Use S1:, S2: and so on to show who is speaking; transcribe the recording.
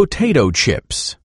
S1: potato chips.